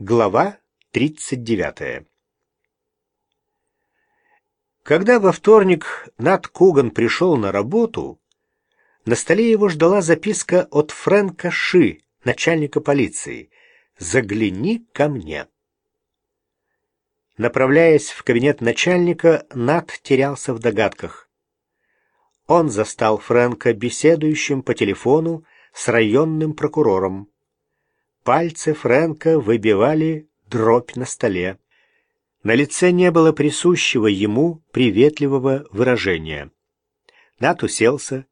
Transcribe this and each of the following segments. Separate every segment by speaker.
Speaker 1: Глава 39 Когда во вторник Нат Куган пришел на работу, на столе его ждала записка от Фрэнка Ши, начальника полиции. «Загляни ко мне». Направляясь в кабинет начальника, Нат терялся в догадках. Он застал Фрэнка беседующим по телефону с районным прокурором. Пальцы Фрэнка выбивали дробь на столе. На лице не было присущего ему приветливого выражения. Нат уселся,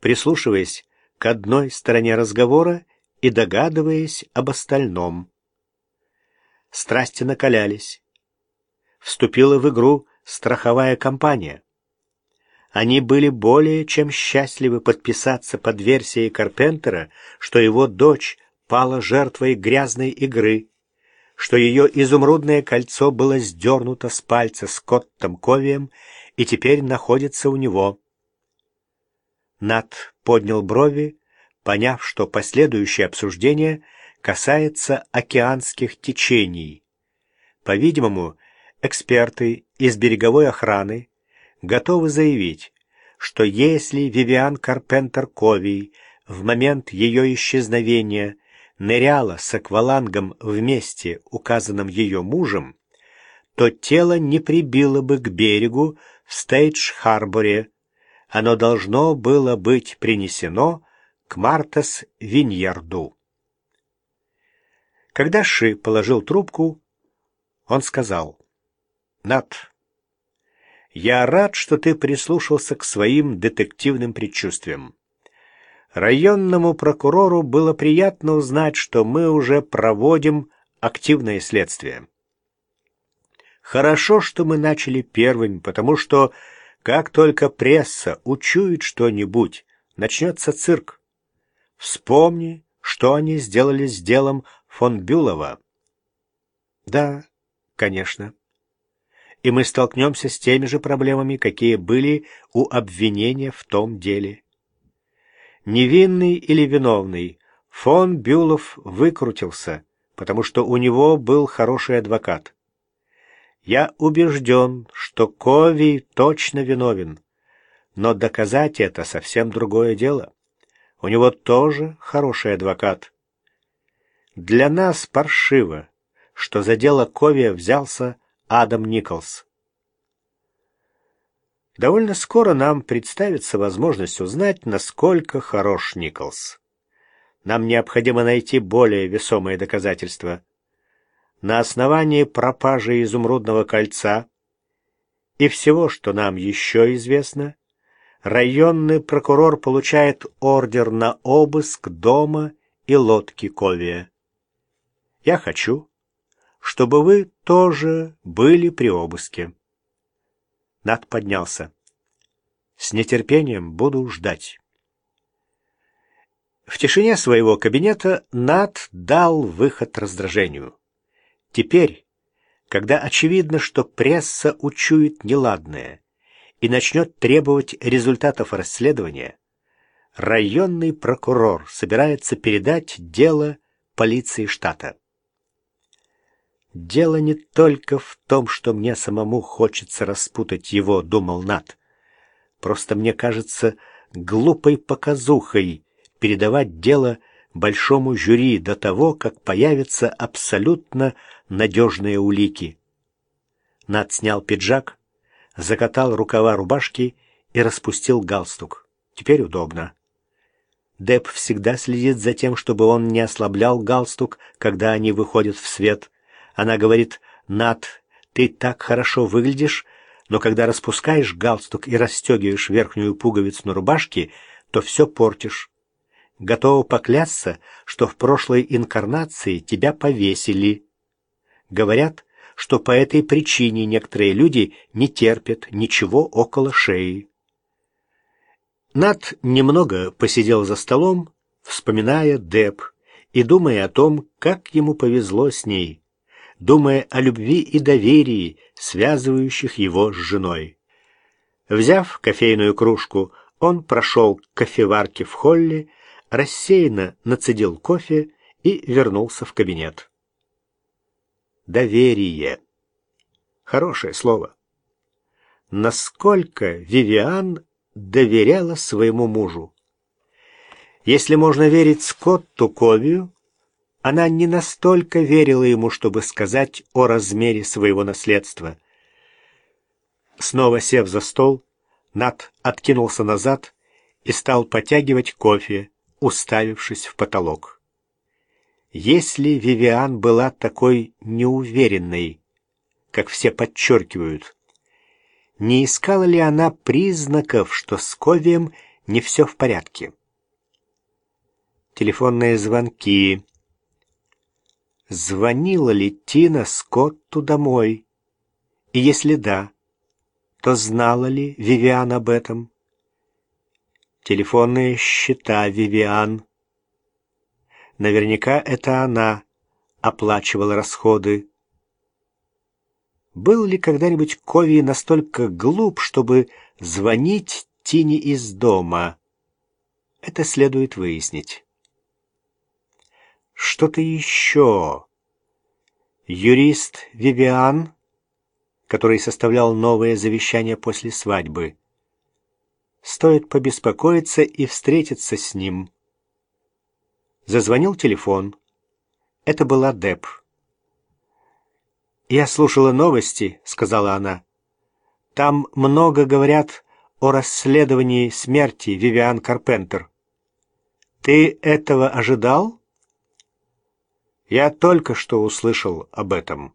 Speaker 1: прислушиваясь к одной стороне разговора и догадываясь об остальном. Страсти накалялись. Вступила в игру страховая компания. Они были более чем счастливы подписаться под версией Карпентера, что его дочь пала жертвой грязной игры, что ее изумрудное кольцо было сдернуто с пальца Скоттом Ковием и теперь находится у него. Нат поднял брови, поняв, что последующее обсуждение касается океанских течений. По-видимому, эксперты из береговой охраны готовы заявить, что если Вивиан Карпентер Ковий в момент ее исчезновения ныряла с аквалангом вместе, указанным ее мужем, то тело не прибило бы к берегу в Стейдж-Харборе. Оно должно было быть принесено к Мартас Виньярду. Когда Ши положил трубку, он сказал, «Нат, я рад, что ты прислушался к своим детективным предчувствиям. Районному прокурору было приятно узнать, что мы уже проводим активное следствие. Хорошо, что мы начали первыми, потому что как только пресса учует что-нибудь, начнется цирк. Вспомни, что они сделали с делом фон Бюлова. Да, конечно. И мы столкнемся с теми же проблемами, какие были у обвинения в том деле невинный или виновный, фон Бюлов выкрутился, потому что у него был хороший адвокат. Я убежден, что Кови точно виновен, но доказать это совсем другое дело. У него тоже хороший адвокат. Для нас паршиво, что за дело Кови взялся Адам Николс. Довольно скоро нам представится возможность узнать, насколько хорош Николс. Нам необходимо найти более весомые доказательства. На основании пропажи изумрудного кольца и всего, что нам еще известно, районный прокурор получает ордер на обыск дома и лодки Ковия. Я хочу, чтобы вы тоже были при обыске. Над поднялся. С нетерпением буду ждать. В тишине своего кабинета Над дал выход раздражению. Теперь, когда очевидно, что пресса учует неладное и начнет требовать результатов расследования, районный прокурор собирается передать дело полиции штата. Дело не только в том, что мне самому хочется распутать его, думал Нат. Просто мне кажется глупой показухой передавать дело большому жюри до того, как появятся абсолютно надежные улики. Нат снял пиджак, закатал рукава рубашки и распустил галстук. Теперь удобно. Деп всегда следит за тем, чтобы он не ослаблял галстук, когда они выходят в свет. Она говорит, «Над, ты так хорошо выглядишь, но когда распускаешь галстук и расстегиваешь верхнюю пуговицу на рубашке, то все портишь. Готова поклясться, что в прошлой инкарнации тебя повесили. Говорят, что по этой причине некоторые люди не терпят ничего около шеи. Над немного посидел за столом, вспоминая Деб и думая о том, как ему повезло с ней думая о любви и доверии, связывающих его с женой. Взяв кофейную кружку, он прошел к кофеварке в холле, рассеянно нацедил кофе и вернулся в кабинет. доверие. Хорошее слово. Насколько Вивиан доверяла своему мужу. Если можно верить Скотту Ковию, она не настолько верила ему, чтобы сказать о размере своего наследства. Снова сев за стол, Нат откинулся назад и стал потягивать кофе, уставившись в потолок. Если Вивиан была такой неуверенной, как все подчеркивают, не искала ли она признаков, что с Ковием не все в порядке? Телефонные звонки. Звонила ли Тина Скотту домой? И если да, то знала ли Вивиан об этом? Телефонные счета Вивиан. Наверняка это она оплачивала расходы. Был ли когда-нибудь Кови настолько глуп, чтобы звонить Тине из дома? Это следует выяснить. Что-то еще. Юрист Вивиан, который составлял новое завещание после свадьбы. Стоит побеспокоиться и встретиться с ним. Зазвонил телефон. Это была Деб. «Я слушала новости», — сказала она. «Там много говорят о расследовании смерти Вивиан Карпентер. Ты этого ожидал?» «Я только что услышал об этом».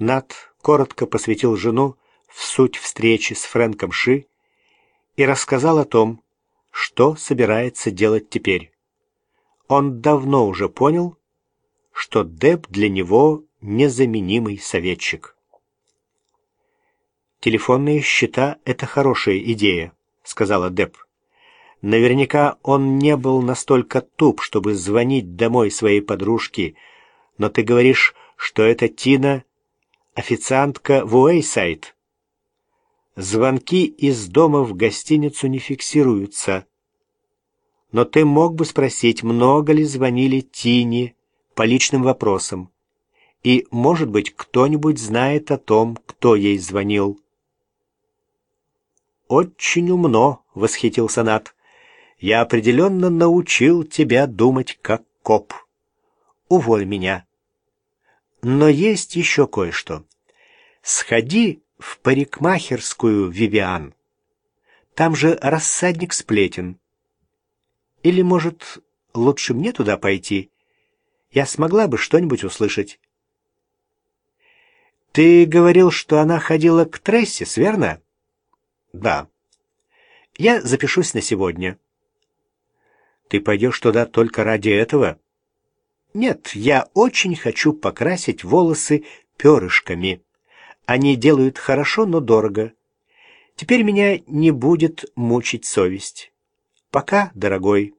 Speaker 1: Нат коротко посвятил жену в суть встречи с Фрэнком Ши и рассказал о том, что собирается делать теперь. Он давно уже понял, что Деб для него незаменимый советчик. «Телефонные счета — это хорошая идея», — сказала Деб. Наверняка он не был настолько туп, чтобы звонить домой своей подружке, но ты говоришь, что это Тина, официантка в Уэйсайд. Звонки из дома в гостиницу не фиксируются. Но ты мог бы спросить, много ли звонили Тине по личным вопросам. И, может быть, кто-нибудь знает о том, кто ей звонил. «Очень умно», — восхитился Нат. «Я определенно научил тебя думать как коп. Уволь меня». Но есть еще кое-что. Сходи в парикмахерскую, Вивиан. Там же рассадник сплетен. Или, может, лучше мне туда пойти? Я смогла бы что-нибудь услышать. Ты говорил, что она ходила к Трессис, верно? Да. Я запишусь на сегодня. Ты пойдешь туда только ради этого? Нет, я очень хочу покрасить волосы перышками. Они делают хорошо, но дорого. Теперь меня не будет мучить совесть. Пока, дорогой.